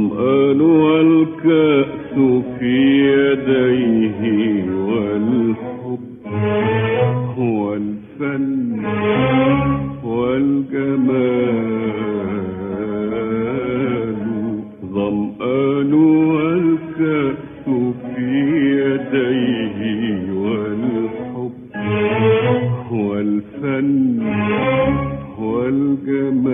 ظمآن والكأس في يديه والحب والفن والجمال. ظمآن والكأس في يديه والحب والفن والجمال.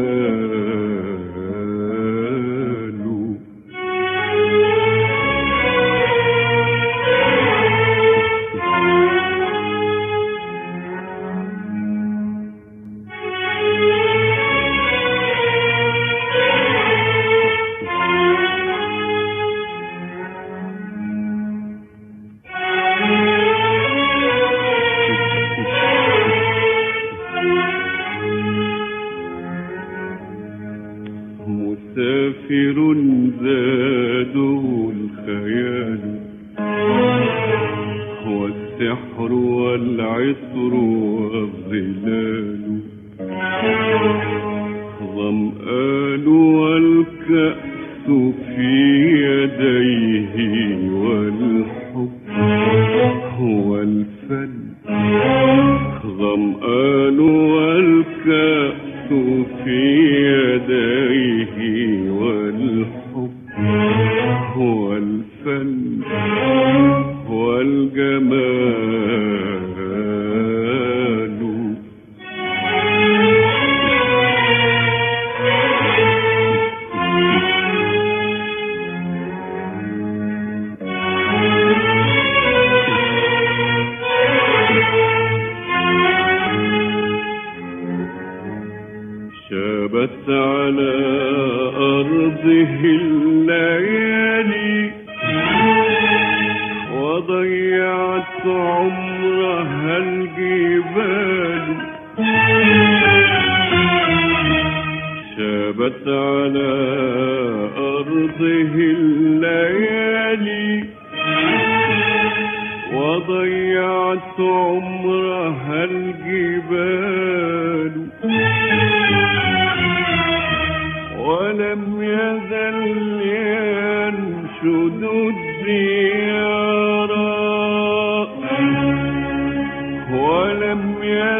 الجبال. شابت على أرضه الليالي وضيعت عمرها الجبال. ولم يزل ينشد الديار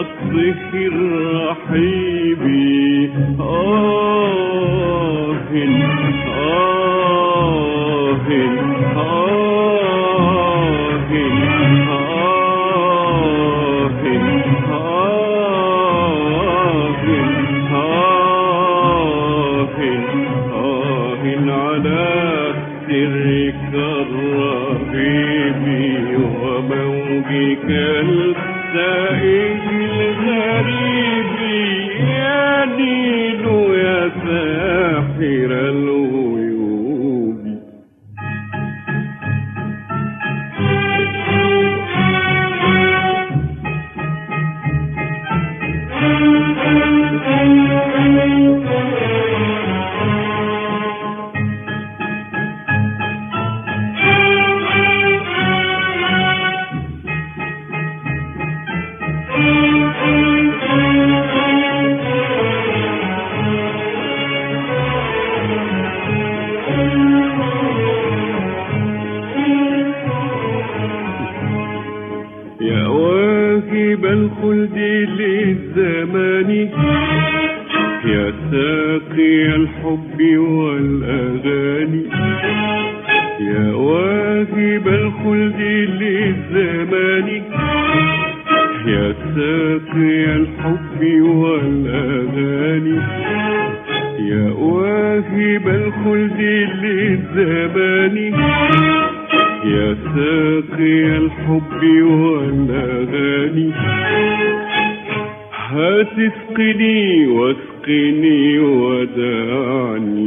شطه الرحيب آه آه آه على سرك وموجك للزمان يا ساقي الحب والأغاني. يا واهب الخلد للزمان. يا ساقي الحب والأغاني. يا واهب الخلد للزمان. يا ساقي الحب والأغاني. هات اسقني واسقني ودعني.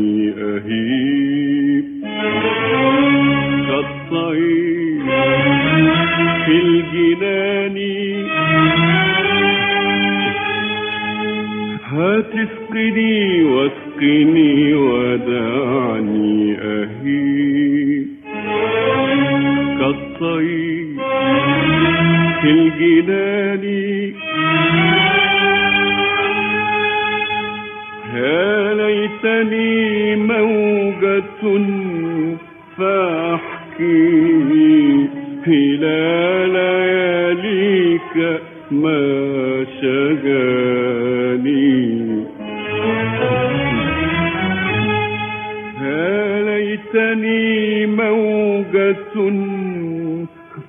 ليتني موجة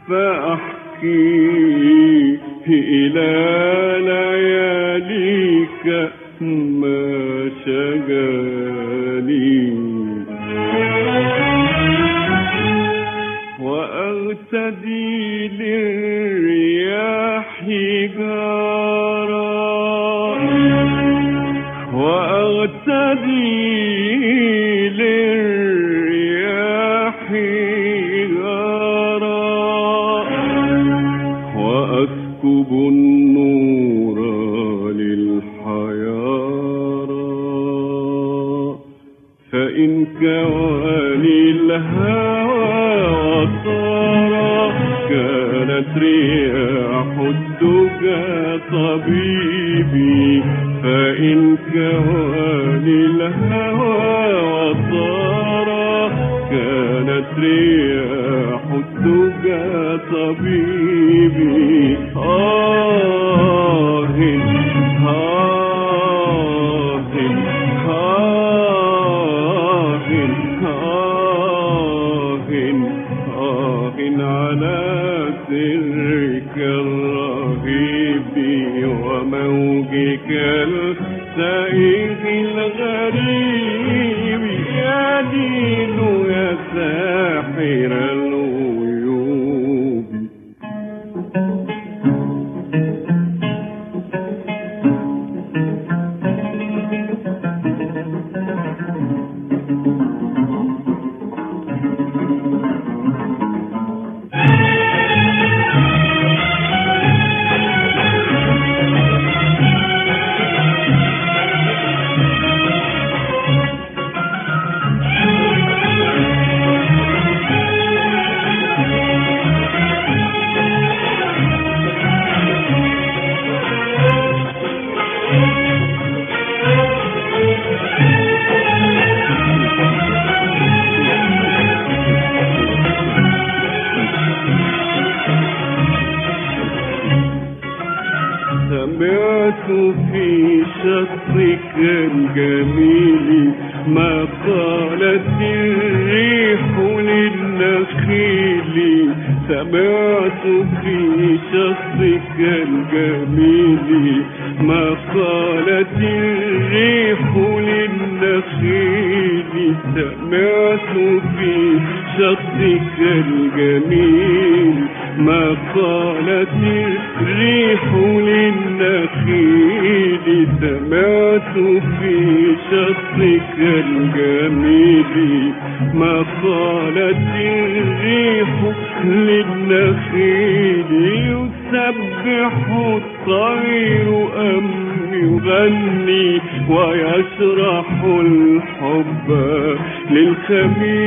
فأحكي إلى لياليك ما شغاني وأغتدي للرياح جارا. وأغتدي وطارا كانت رياح الدجى طبيبي فإن كواني الهوى كانت رياح You. قالت الريح في شطك الجميل. ما قالت الريح للنخيل يسبح الطير أم يغني ويشرح الحب للخميل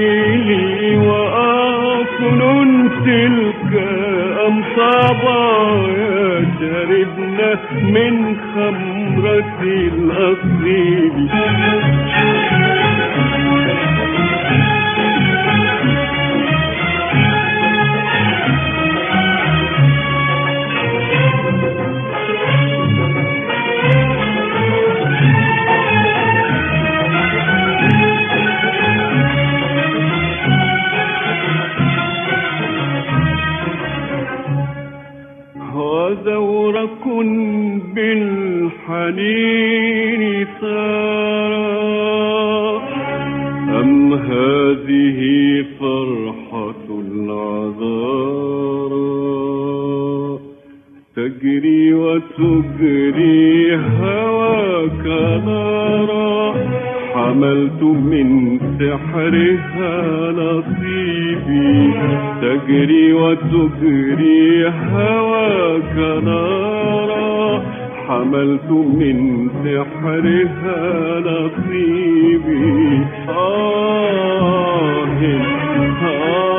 صبايا شربنا من خمرة الأصيل. أم هذه فرحة العذارى؟ تجري وتجري هواك نارا. حملت من سحرها نصيبي. تجري وتجري هواك نارا. حملت من سحرها نصيبي. آه آه